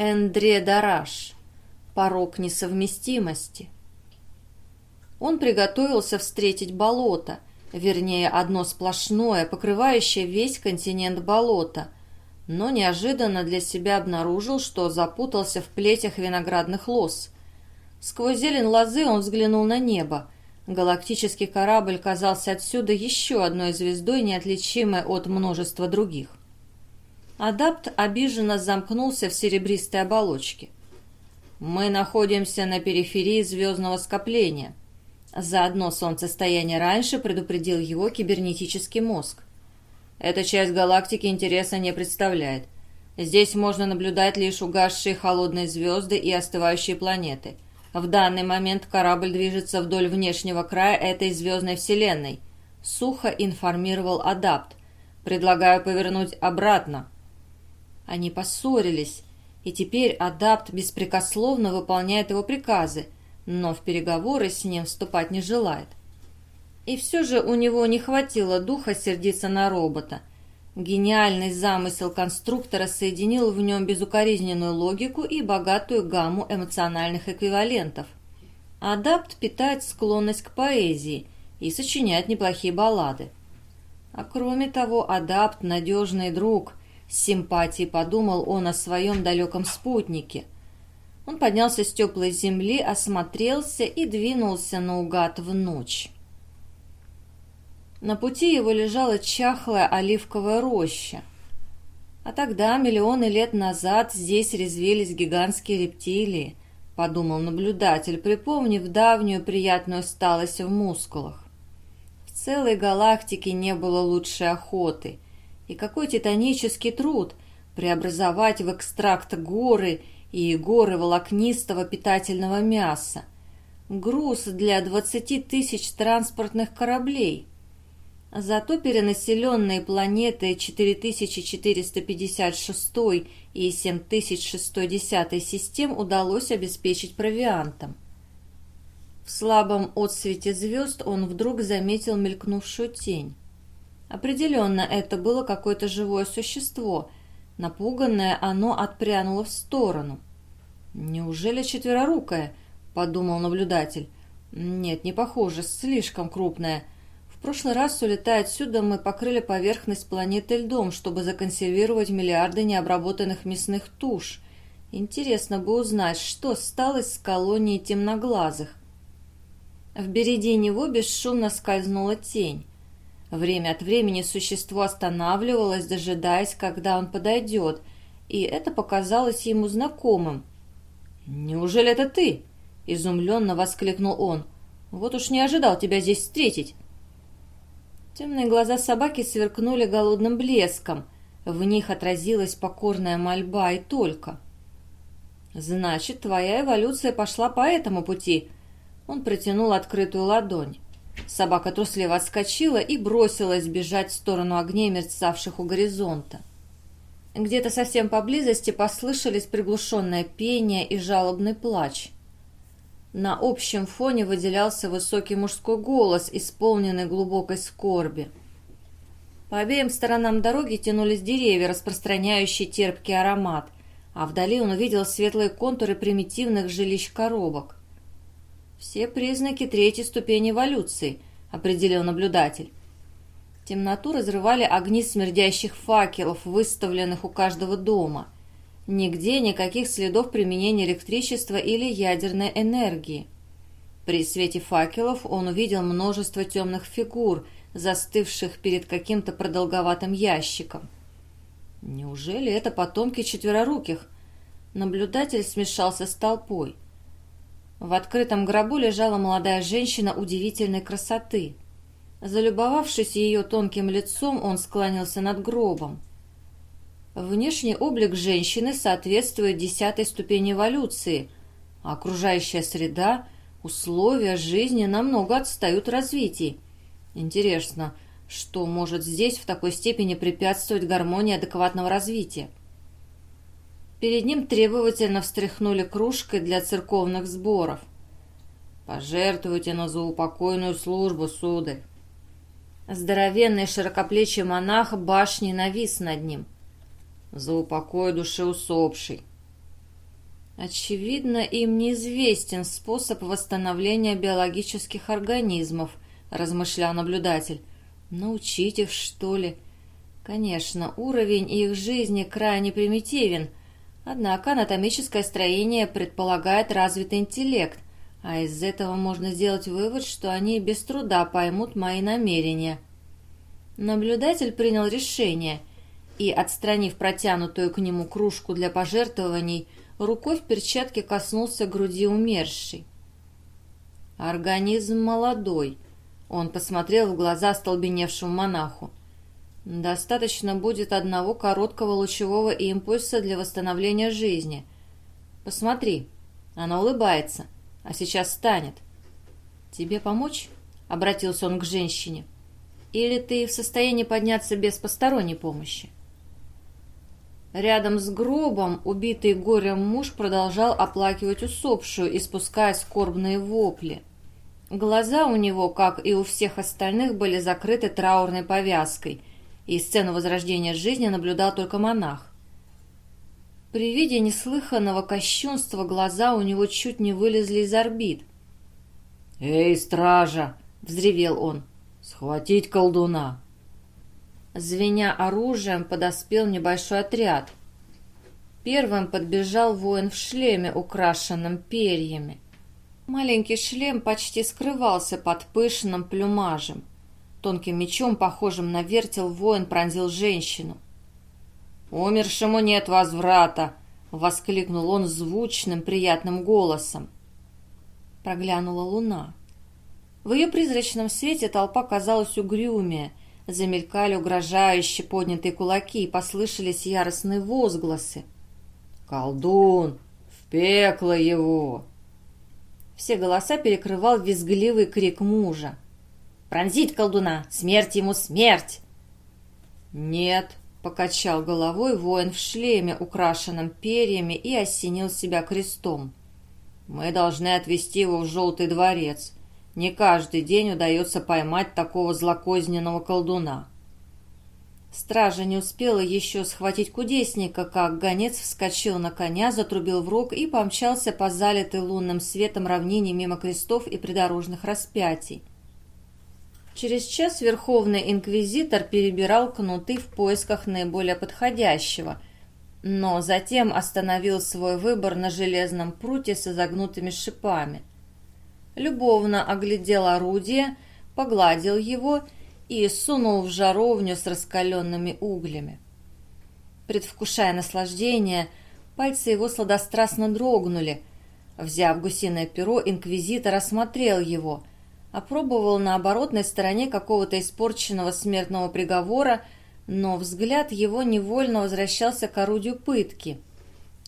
Эндре Дараш. Порог несовместимости. Он приготовился встретить болото, вернее, одно сплошное, покрывающее весь континент болота, но неожиданно для себя обнаружил, что запутался в плетях виноградных лоз. Сквозь зелень лозы он взглянул на небо. Галактический корабль казался отсюда еще одной звездой, неотличимой от множества других. Адапт обиженно замкнулся в серебристой оболочке. «Мы находимся на периферии звездного скопления». Заодно солнцестояние раньше предупредил его кибернетический мозг. Эта часть галактики интереса не представляет. Здесь можно наблюдать лишь угасшие холодные звезды и остывающие планеты. В данный момент корабль движется вдоль внешнего края этой звездной вселенной. Сухо информировал Адапт. Предлагаю повернуть обратно. Они поссорились, и теперь Адапт беспрекословно выполняет его приказы, но в переговоры с ним вступать не желает. И все же у него не хватило духа сердиться на робота. Гениальный замысел конструктора соединил в нем безукоризненную логику и богатую гамму эмоциональных эквивалентов. Адапт питает склонность к поэзии и сочиняет неплохие баллады. А кроме того, Адапт – надежный друг, с симпатией подумал он о своем далеком спутнике. Он поднялся с теплой земли, осмотрелся и двинулся наугад в ночь. На пути его лежала чахлая оливковая роща. А тогда, миллионы лет назад, здесь резвились гигантские рептилии, подумал наблюдатель, припомнив давнюю приятную сталость в мускулах. В целой галактике не было лучшей охоты – и какой титанический труд преобразовать в экстракт горы и горы волокнистого питательного мяса. Груз для 20 тысяч транспортных кораблей. Зато перенаселенные планеты 4456 и 7610 систем удалось обеспечить провиантом. В слабом отсвете звезд он вдруг заметил мелькнувшую тень. Определенно, это было какое-то живое существо. Напуганное, оно отпрянуло в сторону. «Неужели четверорукое?» – подумал наблюдатель. «Нет, не похоже, слишком крупное. В прошлый раз, улетая отсюда, мы покрыли поверхность планеты льдом, чтобы законсервировать миллиарды необработанных мясных туш. Интересно бы узнать, что стало с колонией темноглазых». Впереди него бесшумно скользнула тень. Время от времени существо останавливалось, дожидаясь, когда он подойдет, и это показалось ему знакомым. «Неужели это ты?» – изумленно воскликнул он. «Вот уж не ожидал тебя здесь встретить». Темные глаза собаки сверкнули голодным блеском. В них отразилась покорная мольба и только. «Значит, твоя эволюция пошла по этому пути». Он протянул открытую ладонь. Собака трусливо отскочила и бросилась бежать в сторону огней, мерцавших у горизонта. Где-то совсем поблизости послышались приглушенное пение и жалобный плач. На общем фоне выделялся высокий мужской голос, исполненный глубокой скорби. По обеим сторонам дороги тянулись деревья, распространяющие терпкий аромат, а вдали он увидел светлые контуры примитивных жилищ-коробок. «Все признаки третьей ступени эволюции», — определил наблюдатель. Темноту разрывали огни смердящих факелов, выставленных у каждого дома. Нигде никаких следов применения электричества или ядерной энергии. При свете факелов он увидел множество темных фигур, застывших перед каким-то продолговатым ящиком. Неужели это потомки четвероруких? Наблюдатель смешался с толпой. В открытом гробу лежала молодая женщина удивительной красоты. Залюбовавшись ее тонким лицом, он склонился над гробом. Внешний облик женщины соответствует десятой ступени эволюции, а окружающая среда, условия жизни намного отстают развитии. Интересно, что может здесь в такой степени препятствовать гармонии адекватного развития? Перед ним требовательно встряхнули кружкой для церковных сборов. «Пожертвуйте на заупокойную службу, сударь!» Здоровенный широкоплечий монах башни навис над ним. «За упокой души усопшей!» Очевидно, им неизвестен способ восстановления биологических организмов, размышлял наблюдатель. Научить их, что ли? Конечно, уровень их жизни крайне примитивен, однако анатомическое строение предполагает развитый интеллект, а из этого можно сделать вывод, что они без труда поймут мои намерения. Наблюдатель принял решение и, отстранив протянутую к нему кружку для пожертвований, рукой в перчатке коснулся груди умершей. Организм молодой. Он посмотрел в глаза столбеневшему монаху. Достаточно будет одного короткого лучевого импульса для восстановления жизни. Посмотри, она улыбается, а сейчас встанет. Тебе помочь? Обратился он к женщине. Или ты в состоянии подняться без посторонней помощи? Рядом с гробом убитый горем муж продолжал оплакивать усопшую, испуская скорбные вопли. Глаза у него, как и у всех остальных, были закрыты траурной повязкой, и сцену возрождения жизни наблюдал только монах. При виде неслыханного кощунства глаза у него чуть не вылезли из орбит. «Эй, стража!» — взревел он. «Схватить колдуна!» Звеня оружием, подоспел небольшой отряд. Первым подбежал воин в шлеме, украшенном перьями. Маленький шлем почти скрывался под пышным плюмажем. Тонким мечом, похожим на вертел, воин пронзил женщину. «Умершему нет возврата!» — воскликнул он звучным, приятным голосом. Проглянула луна. В ее призрачном свете толпа казалась угрюмее, Замелькали угрожающие поднятые кулаки, и послышались яростные возгласы. «Колдун! В пекло его!» Все голоса перекрывал визгливый крик мужа. «Пронзить колдуна! Смерть ему смерть!» «Нет!» — покачал головой воин в шлеме, украшенном перьями, и осенил себя крестом. «Мы должны отвезти его в желтый дворец. Не каждый день удается поймать такого злокозненного колдуна. Стража не успела еще схватить кудесника, как гонец вскочил на коня, затрубил в рог и помчался по залитой лунным светом равнине мимо крестов и придорожных распятий. Через час Верховный Инквизитор перебирал кнуты в поисках наиболее подходящего, но затем остановил свой выбор на железном пруте с изогнутыми шипами – любовно оглядел орудие, погладил его и сунул в жаровню с раскаленными углями. Предвкушая наслаждение, пальцы его сладострастно дрогнули. Взяв гусиное перо, инквизитор осмотрел его, опробовал на оборотной стороне какого-то испорченного смертного приговора, но взгляд его невольно возвращался к орудию пытки.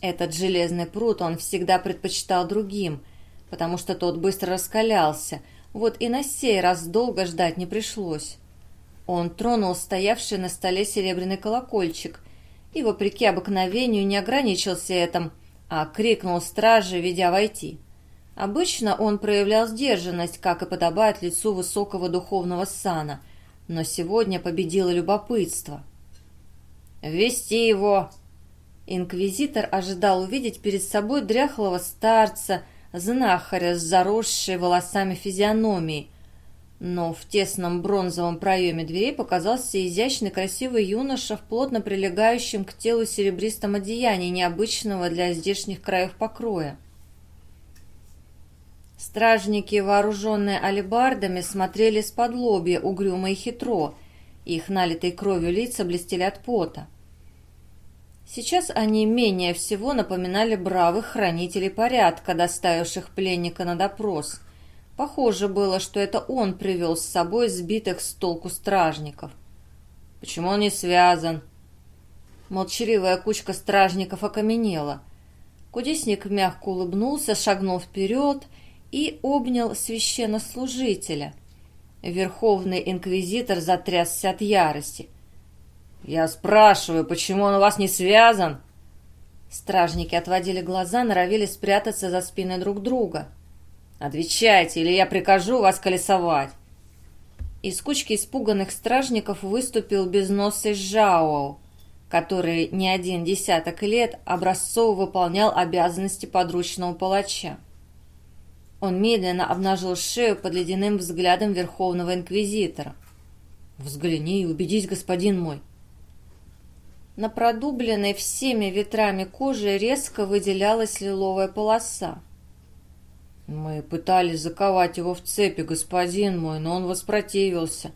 Этот железный пруд он всегда предпочитал другим, потому что тот быстро раскалялся, вот и на сей раз долго ждать не пришлось. Он тронул стоявший на столе серебряный колокольчик и, вопреки обыкновению, не ограничился этим, а крикнул страже, ведя войти. Обычно он проявлял сдержанность, как и подобает лицу высокого духовного сана, но сегодня победило любопытство. «Вести его!» Инквизитор ожидал увидеть перед собой дряхлого старца, знахаря с заросшей волосами физиономией, но в тесном бронзовом проеме двери показался изящный красивый юноша в плотно прилегающем к телу серебристом одеянии необычного для здешних краев покроя. Стражники, вооруженные алебардами, смотрели с-под лобья угрюмо и хитро, их налитые кровью лица блестели от пота. Сейчас они менее всего напоминали бравых хранителей порядка, доставивших пленника на допрос. Похоже было, что это он привел с собой сбитых с толку стражников. «Почему он не связан?» Молчаливая кучка стражников окаменела. Кудесник мягко улыбнулся, шагнул вперед и обнял священнослужителя. Верховный инквизитор затрясся от ярости – «Я спрашиваю, почему он у вас не связан?» Стражники отводили глаза, норовили спрятаться за спиной друг друга. «Отвечайте, или я прикажу вас колесовать!» Из кучки испуганных стражников выступил безносый Жаоу. который не один десяток лет образцово выполнял обязанности подручного палача. Он медленно обнажил шею под ледяным взглядом Верховного Инквизитора. «Взгляни и убедись, господин мой!» На продубленной всеми ветрами кожи резко выделялась лиловая полоса. «Мы пытались заковать его в цепи, господин мой, но он воспротивился.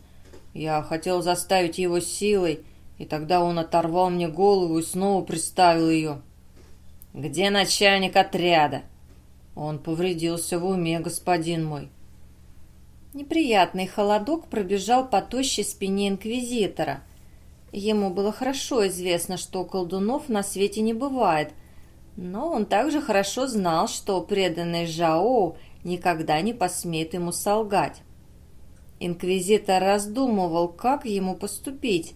Я хотел заставить его силой, и тогда он оторвал мне голову и снова приставил ее». «Где начальник отряда?» «Он повредился в уме, господин мой». Неприятный холодок пробежал по тощей спине инквизитора. Ему было хорошо известно, что колдунов на свете не бывает – но он также хорошо знал, что преданный Жао никогда не посмеет ему солгать. Инквизитор раздумывал, как ему поступить,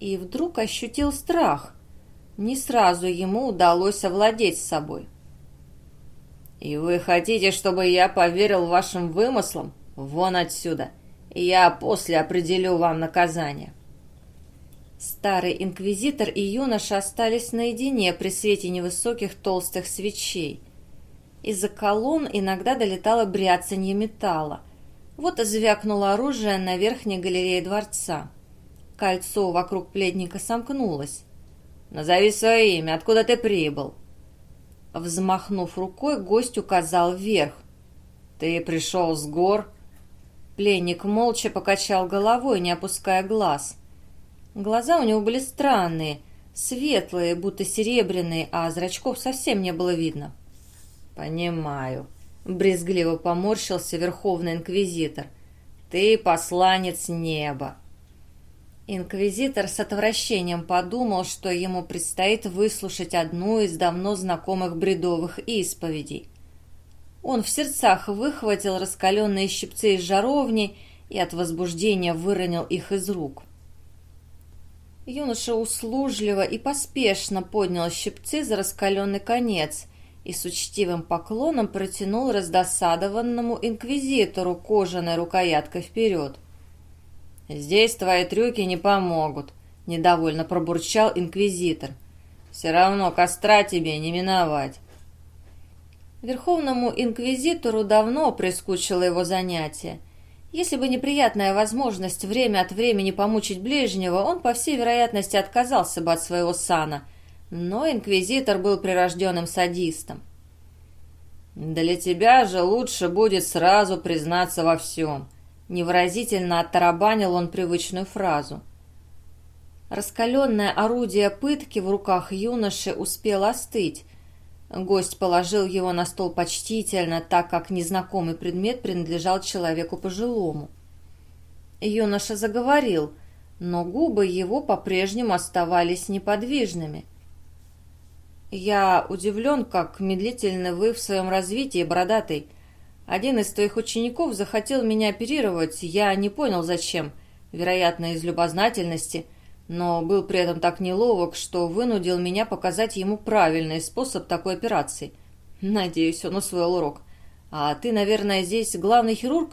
и вдруг ощутил страх. Не сразу ему удалось овладеть собой. «И вы хотите, чтобы я поверил вашим вымыслам? Вон отсюда! Я после определю вам наказание!» Старый инквизитор и юноша остались наедине при свете невысоких толстых свечей. Из-за колонн иногда долетало бряцанье металла. Вот звякнуло оружие на верхней галерее дворца. Кольцо вокруг плетника сомкнулось. «Назови свое имя, откуда ты прибыл?» Взмахнув рукой, гость указал вверх. «Ты пришел с гор?» Пленник молча покачал головой, не опуская глаз – Глаза у него были странные, светлые, будто серебряные, а зрачков совсем не было видно. «Понимаю», — брезгливо поморщился Верховный Инквизитор. «Ты посланец неба». Инквизитор с отвращением подумал, что ему предстоит выслушать одну из давно знакомых бредовых исповедей. Он в сердцах выхватил раскаленные щипцы из жаровни и от возбуждения выронил их из рук. Юноша услужливо и поспешно поднял щипцы за раскаленный конец и с учтивым поклоном протянул раздосадованному инквизитору кожаной рукояткой вперед. «Здесь твои трюки не помогут», — недовольно пробурчал инквизитор. «Все равно костра тебе не миновать». Верховному инквизитору давно прискучило его занятие — если бы неприятная возможность время от времени помучить ближнего, он, по всей вероятности, отказался бы от своего сана. Но инквизитор был прирожденным садистом. «Для тебя же лучше будет сразу признаться во всем», — невыразительно оттарабанил он привычную фразу. Раскаленное орудие пытки в руках юноши успело остыть, Гость положил его на стол почтительно, так как незнакомый предмет принадлежал человеку пожилому. Юноша заговорил, но губы его по-прежнему оставались неподвижными. «Я удивлен, как медлительны вы в своем развитии, бородатый. Один из твоих учеников захотел меня оперировать, я не понял, зачем, вероятно, из любознательности» но был при этом так неловок, что вынудил меня показать ему правильный способ такой операции. Надеюсь, он усвоил урок. А ты, наверное, здесь главный хирург?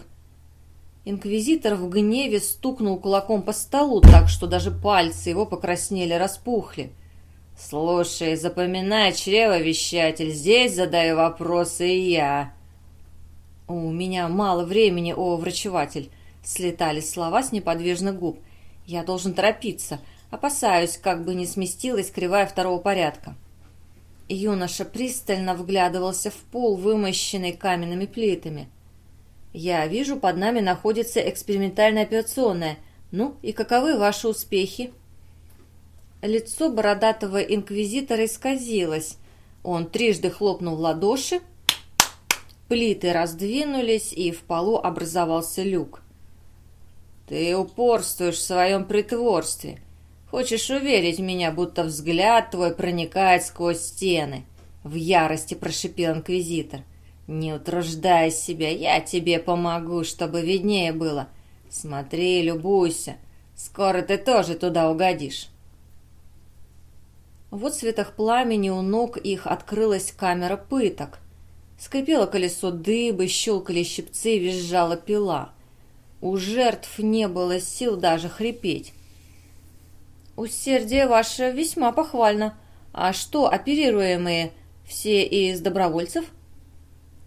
Инквизитор в гневе стукнул кулаком по столу так, что даже пальцы его покраснели, распухли. «Слушай, запоминай, чревовещатель, здесь задаю вопросы я». «У меня мало времени, о, врачеватель», — слетали слова с неподвижных губ. Я должен торопиться. Опасаюсь, как бы не сместилась кривая второго порядка. Юноша пристально вглядывался в пол, вымощенный каменными плитами. «Я вижу, под нами находится экспериментальная операционная. Ну, и каковы ваши успехи?» Лицо бородатого инквизитора исказилось. Он трижды хлопнул в ладоши, плиты раздвинулись, и в полу образовался люк. Ты упорствуешь в своем притворстве. Хочешь уверить меня, будто взгляд твой проникает сквозь стены. В ярости прошипел инквизитор. Не утруждай себя, я тебе помогу, чтобы виднее было. Смотри, любуйся. Скоро ты тоже туда угодишь. В отцветах пламени у ног их открылась камера пыток. Скрипело колесо дыбы, щелкали щипцы, визжала пила. У жертв не было сил даже хрипеть. «Усердие ваше весьма похвально. А что, оперируемые все из добровольцев?»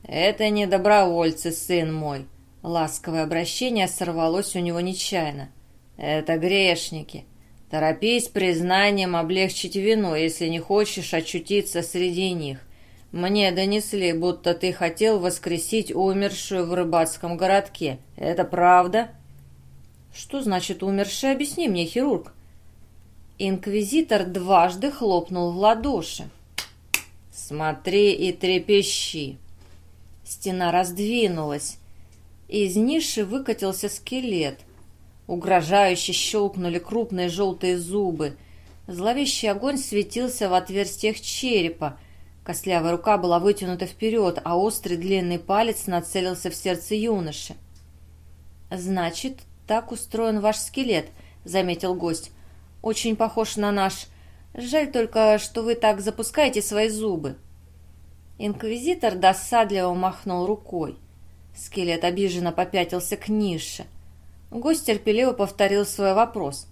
«Это не добровольцы, сын мой», — ласковое обращение сорвалось у него нечаянно. «Это грешники. Торопись признанием облегчить вину, если не хочешь очутиться среди них. Мне донесли, будто ты хотел воскресить умершую в рыбацком городке. Это правда?» «Что значит умерший? Объясни мне, хирург». Инквизитор дважды хлопнул в ладоши. «Смотри и трепещи!» Стена раздвинулась. Из ниши выкатился скелет. Угрожающе щелкнули крупные желтые зубы. Зловещий огонь светился в отверстиях черепа. Костлявая рука была вытянута вперед, а острый длинный палец нацелился в сердце юноши. «Значит, так устроен ваш скелет», — заметил гость. «Очень похож на наш. Жаль только, что вы так запускаете свои зубы». Инквизитор досадливо махнул рукой. Скелет обиженно попятился к нише. Гость терпеливо повторил свой вопрос.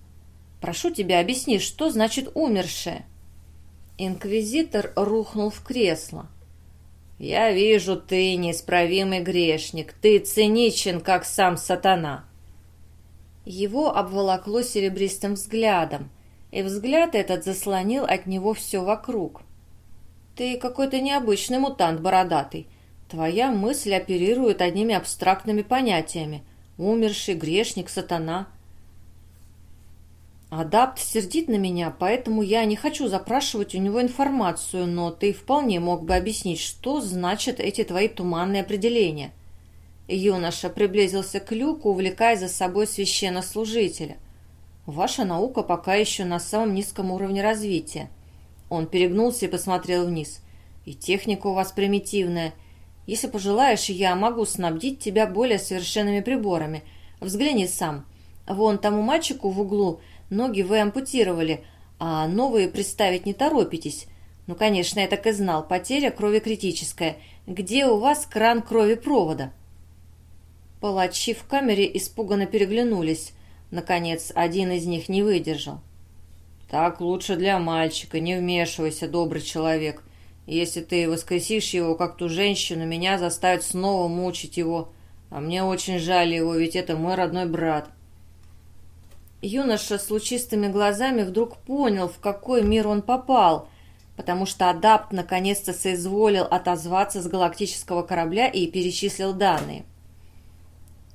«Прошу тебя, объясни, что значит умершая?» Инквизитор рухнул в кресло. «Я вижу, ты неисправимый грешник, ты циничен, как сам сатана». Его обволокло серебристым взглядом, и взгляд этот заслонил от него все вокруг. «Ты какой-то необычный мутант бородатый. Твоя мысль оперирует одними абстрактными понятиями. Умерший, грешник, сатана». Адапт сердит на меня, поэтому я не хочу запрашивать у него информацию, но ты вполне мог бы объяснить, что значат эти твои туманные определения. Юноша приблизился к люку, увлекая за собой священнослужителя. Ваша наука пока еще на самом низком уровне развития. Он перегнулся и посмотрел вниз. И техника у вас примитивная. Если пожелаешь, я могу снабдить тебя более совершенными приборами. Взгляни сам. Вон тому мальчику в углу ноги вы ампутировали, а новые представить не торопитесь. Ну, конечно, я так и знал, потеря крови критическая. Где у вас кран крови провода? Палачи в камере испуганно переглянулись. Наконец, один из них не выдержал. «Так лучше для мальчика, не вмешивайся, добрый человек. Если ты воскресишь его, как ту женщину, меня заставят снова мучить его. А мне очень жаль его, ведь это мой родной брат». Юноша с лучистыми глазами вдруг понял, в какой мир он попал, потому что адапт наконец-то соизволил отозваться с галактического корабля и перечислил данные.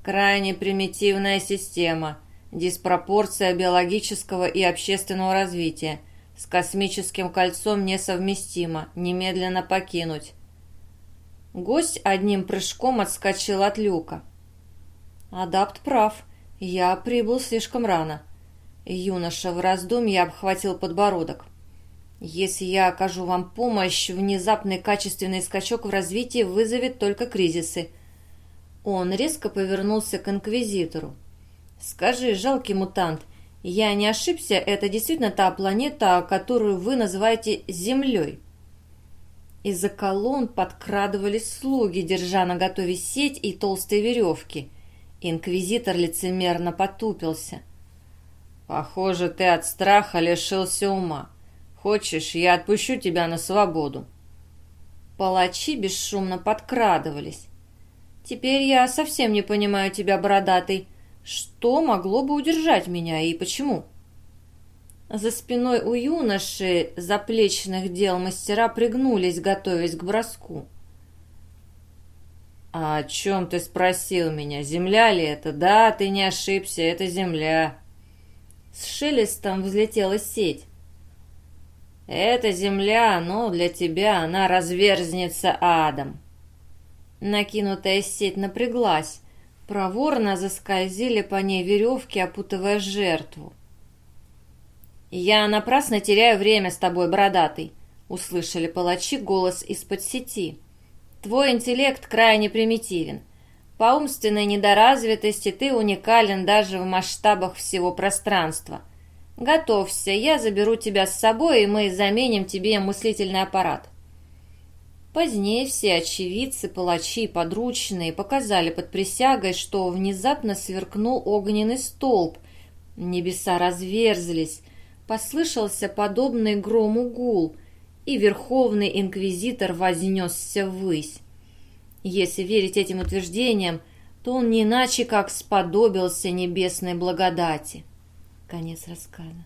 Крайне примитивная система, диспропорция биологического и общественного развития. С космическим кольцом несовместимо, немедленно покинуть. Гость одним прыжком отскочил от люка. Адапт прав, я прибыл слишком рано. Юноша в раздумье обхватил подбородок. Если я окажу вам помощь, внезапный качественный скачок в развитии вызовет только кризисы – он резко повернулся к инквизитору. «Скажи, жалкий мутант, я не ошибся, это действительно та планета, которую вы называете Землей?» Из-за колонн подкрадывались слуги, держа на готове сеть и толстые веревки. Инквизитор лицемерно потупился. «Похоже, ты от страха лишился ума. Хочешь, я отпущу тебя на свободу?» Палачи бесшумно подкрадывались. Теперь я совсем не понимаю тебя, бородатый. Что могло бы удержать меня и почему?» За спиной у юноши заплечных дел мастера пригнулись, готовясь к броску. «А о чем ты спросил меня? Земля ли это? Да, ты не ошибся, это земля». С шелестом взлетела сеть. «Это земля, но для тебя она разверзнется адом». Накинутая сеть напряглась. Проворно заскользили по ней веревки, опутывая жертву. «Я напрасно теряю время с тобой, бородатый», — услышали палачи голос из-под сети. «Твой интеллект крайне примитивен. По умственной недоразвитости ты уникален даже в масштабах всего пространства. Готовься, я заберу тебя с собой, и мы заменим тебе мыслительный аппарат». Позднее все очевидцы, палачи и подручные показали под присягой, что внезапно сверкнул огненный столб. Небеса разверзлись, Послышался подобный грому гул, и Верховный Инквизитор вознесся ввысь. Если верить этим утверждениям, то он не иначе как сподобился небесной благодати. Конец рассказа.